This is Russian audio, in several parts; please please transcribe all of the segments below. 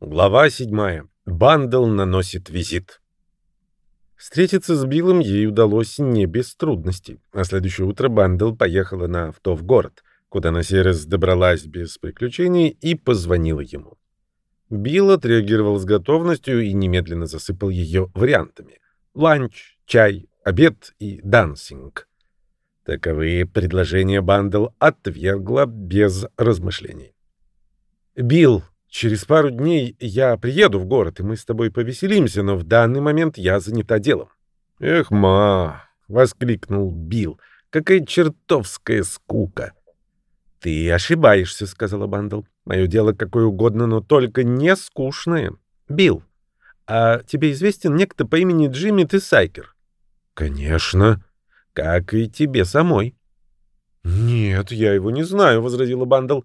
Глава 7. Бандл наносит визит. Встретиться с Биллом ей удалось не без трудностей. На следующее утро Бандл поехала на авто в город, куда на сей раз добралась без приключений и позвонила ему. Билл отреагировал с готовностью и немедленно засыпал ее вариантами. Ланч, чай, обед и дансинг. Таковые предложения Бандл отвергла без размышлений. «Билл, Через пару дней я приеду в город, и мы с тобой повеселимся, но в данный момент я занята делом. Эх, ма, воскликнул Билл. Какая чертовская скука. Ты ошибаешься, сказала Бандл. Мое дело какое угодно, но только не скучное. Билл, а тебе известен некто по имени Джимми Тесайгер? Конечно, как и тебе самой. Нет, я его не знаю, возразила Бандл.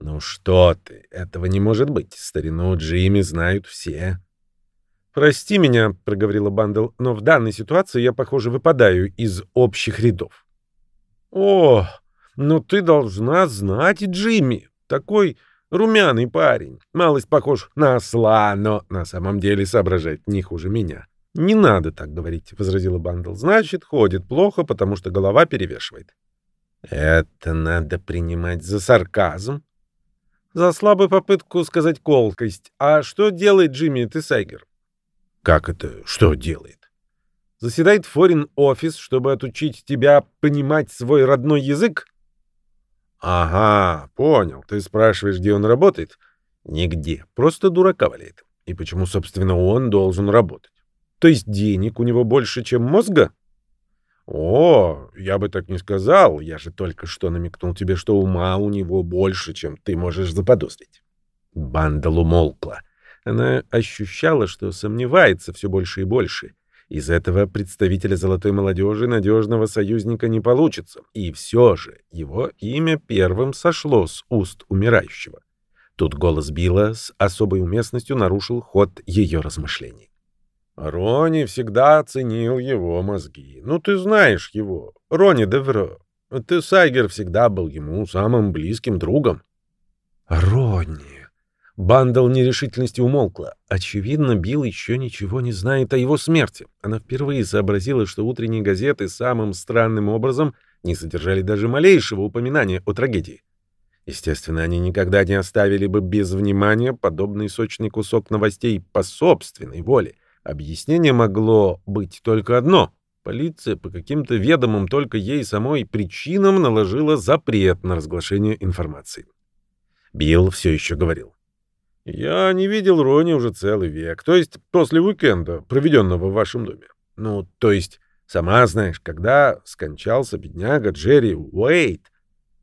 «Ну что ты, этого не может быть. Старину Джимми знают все». «Прости меня», — проговорила Бандл, «но в данной ситуации я, похоже, выпадаю из общих рядов». «О, ну ты должна знать Джимми. Такой румяный парень. Малость похож на осла, но на самом деле соображает не хуже меня». «Не надо так говорить», — возразила Бандл. «Значит, ходит плохо, потому что голова перевешивает». «Это надо принимать за сарказм», за слабую попытку сказать колкость. А что делает Джимми Тесайгер? Как это? Что делает? Заседает форин офис, чтобы отучить тебя понимать свой родной язык? Ага, понял. Ты спрашиваешь, где он работает? Нигде. Просто дурака валяет. И почему, собственно, он должен работать? То есть денег у него больше, чем мозга? «О, я бы так не сказал. Я же только что намекнул тебе, что ума у него больше, чем ты можешь заподозрить». Бандал умолкла. Она ощущала, что сомневается все больше и больше. Из этого представителя золотой молодежи надежного союзника не получится. И все же его имя первым сошло с уст умирающего. Тут голос Билла с особой уместностью нарушил ход ее размышлений. Рони всегда ценил его мозги. Ну, ты знаешь его. Рони Девро. Ты, Сайгер, всегда был ему самым близким другом. Рони. Бандал нерешительности умолкла. Очевидно, Билл еще ничего не знает о его смерти. Она впервые сообразила, что утренние газеты самым странным образом не содержали даже малейшего упоминания о трагедии. Естественно, они никогда не оставили бы без внимания подобный сочный кусок новостей по собственной воле — Объяснение могло быть только одно. Полиция по каким-то ведомым только ей самой причинам наложила запрет на разглашение информации. Билл все еще говорил. «Я не видел Рони уже целый век, то есть после уикенда, проведенного в вашем доме. Ну, то есть, сама знаешь, когда скончался бедняга Джерри Уэйт».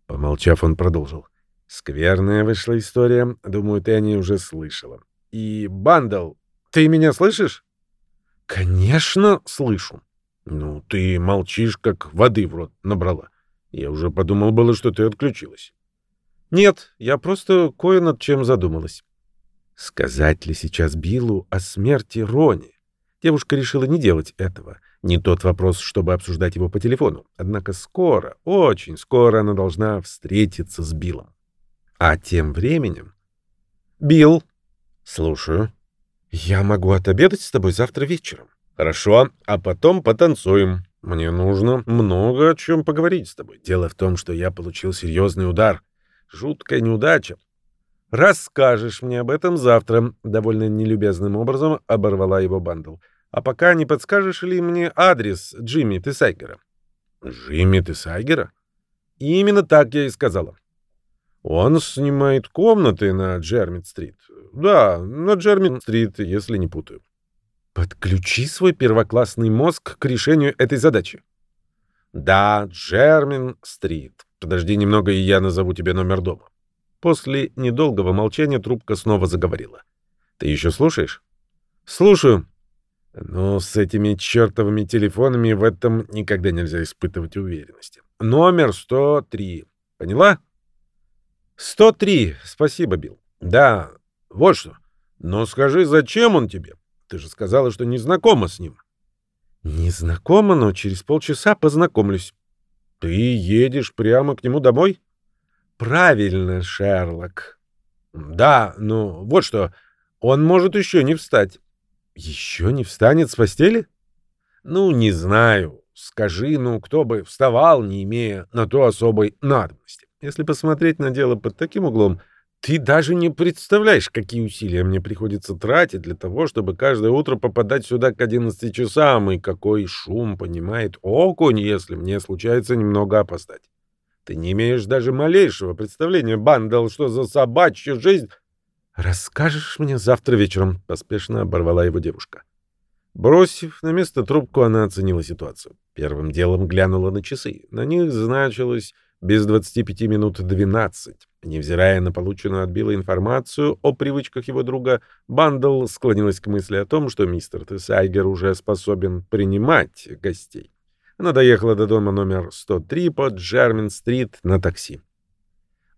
Помолчав, он продолжил. «Скверная вышла история. Думаю, ты о ней уже слышала. И, Бандл, ты меня слышишь?» Конечно, слышу. Ну, ты молчишь, как воды в рот набрала. Я уже подумал было, что ты отключилась. Нет, я просто кое над чем задумалась. Сказать ли сейчас Биллу о смерти Рони? Девушка решила не делать этого. Не тот вопрос, чтобы обсуждать его по телефону. Однако скоро, очень скоро она должна встретиться с Биллом. А тем временем... Билл, слушаю. «Я могу отобедать с тобой завтра вечером». «Хорошо, а потом потанцуем. Мне нужно много о чем поговорить с тобой. Дело в том, что я получил серьезный удар. Жуткая неудача. Расскажешь мне об этом завтра», — довольно нелюбезным образом оборвала его Бандл. «А пока не подскажешь ли мне адрес Джимми Тесайгера?» «Джимми Тесайгера?» «Именно так я и сказала». «Он снимает комнаты на Джермит-стрит. Да, на Джермин-стрит, если не путаю. Подключи свой первоклассный мозг к решению этой задачи. Да, Джермин-стрит. Подожди немного, и я назову тебе номер дома. После недолгого молчания трубка снова заговорила. Ты еще слушаешь? Слушаю. Ну, с этими чертовыми телефонами в этом никогда нельзя испытывать уверенности. Номер 103. Поняла? 103. Спасибо, Билл. Да, вот что. Но скажи, зачем он тебе? Ты же сказала, что не знакома с ним. Не знакома, но через полчаса познакомлюсь. Ты едешь прямо к нему домой? Правильно, Шерлок. Да, ну вот что. Он может еще не встать. Еще не встанет с постели? Ну, не знаю. Скажи, ну, кто бы вставал, не имея на то особой надобности. Если посмотреть на дело под таким углом, ты даже не представляешь, какие усилия мне приходится тратить для того, чтобы каждое утро попадать сюда к 11 часам, и какой шум понимает окунь, если мне случается немного опоздать. Ты не имеешь даже малейшего представления, Бандал, что за собачья жизнь... «Расскажешь мне завтра вечером», — поспешно оборвала его девушка. Бросив на место трубку, она оценила ситуацию. Первым делом глянула на часы. На них значилось без 25 минут 12. Невзирая на полученную от Билла информацию о привычках его друга, Бандл склонилась к мысли о том, что мистер Тесайгер уже способен принимать гостей. Она доехала до дома номер 103 по Джермин-стрит на такси.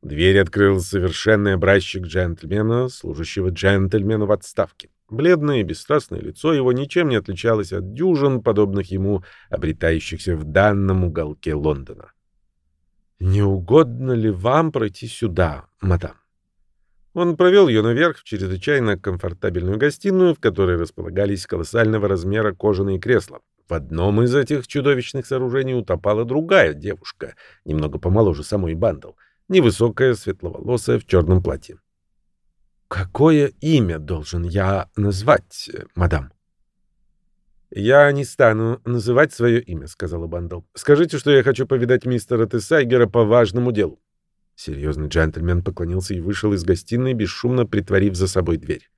Дверь открыл совершенный образчик джентльмена, служащего джентльмену в отставке. Бледное и бесстрастное лицо его ничем не отличалось от дюжин, подобных ему, обретающихся в данном уголке Лондона. «Не угодно ли вам пройти сюда, мадам?» Он провел ее наверх в чрезвычайно комфортабельную гостиную, в которой располагались колоссального размера кожаные кресла. В одном из этих чудовищных сооружений утопала другая девушка, немного помоложе самой Бандл, невысокая, светловолосая, в черном платье. «Какое имя должен я назвать, мадам?» «Я не стану называть свое имя», — сказала Бандл. «Скажите, что я хочу повидать мистера Тесайгера по важному делу». Серьезный джентльмен поклонился и вышел из гостиной, бесшумно притворив за собой дверь.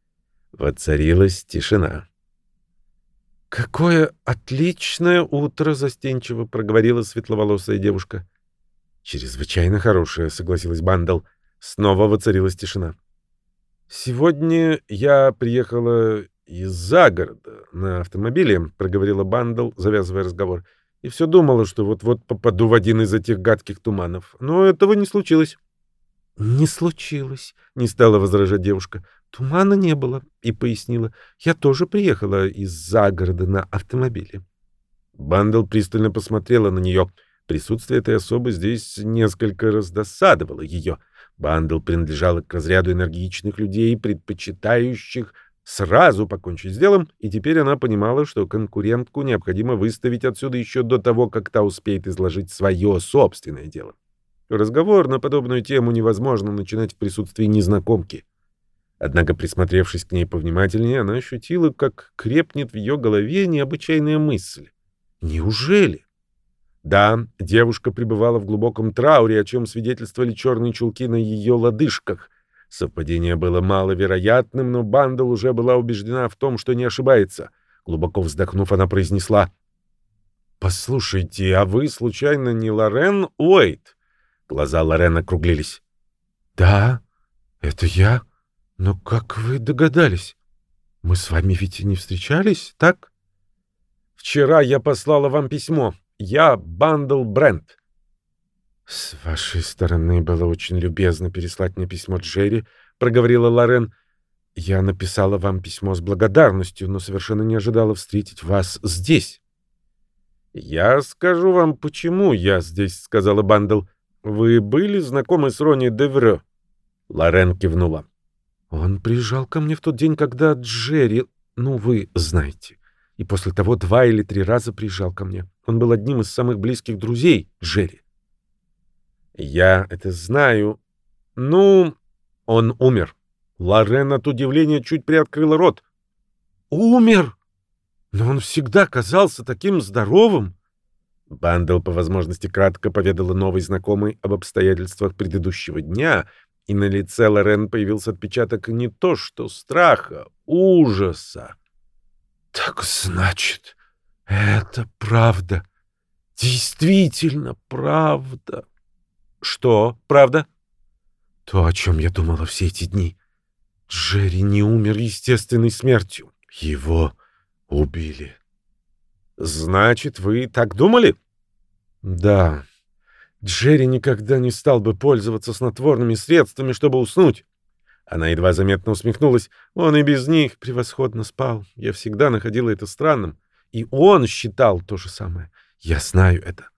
Воцарилась тишина. «Какое отличное утро!» — застенчиво проговорила светловолосая девушка. «Чрезвычайно хорошее», — согласилась Бандл. Снова воцарилась тишина. «Сегодня я приехала из-за города на автомобиле, — проговорила Бандл, завязывая разговор, — и все думала, что вот-вот попаду в один из этих гадких туманов. Но этого не случилось. — Не случилось, — не стала возражать девушка. Тумана не было, и пояснила. Я тоже приехала из-за города на автомобиле. Бандл пристально посмотрела на нее. Присутствие этой особы здесь несколько раздосадовало ее. Бандл принадлежала к разряду энергичных людей, предпочитающих сразу покончить с делом, и теперь она понимала, что конкурентку необходимо выставить отсюда еще до того, как та успеет изложить свое собственное дело. Разговор на подобную тему невозможно начинать в присутствии незнакомки. Однако, присмотревшись к ней повнимательнее, она ощутила, как крепнет в ее голове необычайная мысль. Неужели? Да, девушка пребывала в глубоком трауре, о чем свидетельствовали черные чулки на ее лодыжках — Совпадение было маловероятным, но Бандл уже была убеждена в том, что не ошибается. Глубоко вздохнув, она произнесла. «Послушайте, а вы, случайно, не Лорен Уэйт?» Глаза Лорен округлились. «Да, это я. Но как вы догадались? Мы с вами ведь не встречались, так?» «Вчера я послала вам письмо. Я Бандл Брент. «С вашей стороны было очень любезно переслать мне письмо Джерри», — проговорила Лорен. «Я написала вам письмо с благодарностью, но совершенно не ожидала встретить вас здесь». «Я скажу вам, почему я здесь», — сказала Бандл. «Вы были знакомы с Ронни Девре?» Лорен кивнула. «Он приезжал ко мне в тот день, когда Джерри... Ну, вы знаете. И после того два или три раза приезжал ко мне. Он был одним из самых близких друзей Джерри. Я это знаю. Ну, он умер. Лорен от удивления чуть приоткрыла рот. Умер? Но он всегда казался таким здоровым. Бандл по возможности кратко поведала новой знакомой об обстоятельствах предыдущего дня, и на лице Лорен появился отпечаток не то что страха, ужаса. «Так значит, это правда, действительно правда!» Что, правда? То, о чем я думала все эти дни. Джерри не умер естественной смертью. Его убили. Значит, вы так думали? Да. Джерри никогда не стал бы пользоваться снотворными средствами, чтобы уснуть. Она едва заметно усмехнулась. Он и без них превосходно спал. Я всегда находила это странным. И он считал то же самое. Я знаю это.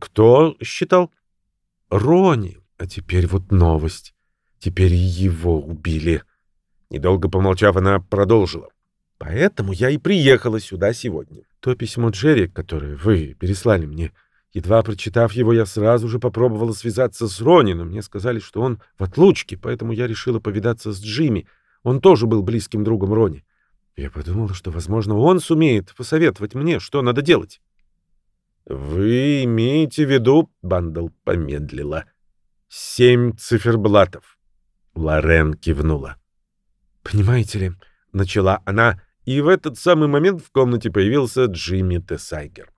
Кто считал? Рони. А теперь вот новость. Теперь его убили. Недолго помолчав, она продолжила. Поэтому я и приехала сюда сегодня. То письмо Джерри, которое вы переслали мне, едва прочитав его, я сразу же попробовала связаться с Рони, но мне сказали, что он в отлучке, поэтому я решила повидаться с Джимми. Он тоже был близким другом Рони. Я подумала, что, возможно, он сумеет посоветовать мне, что надо делать. «Вы имеете в виду...» — Бандл помедлила. «Семь циферблатов». Лорен кивнула. «Понимаете ли...» — начала она, и в этот самый момент в комнате появился Джимми Тесайгер.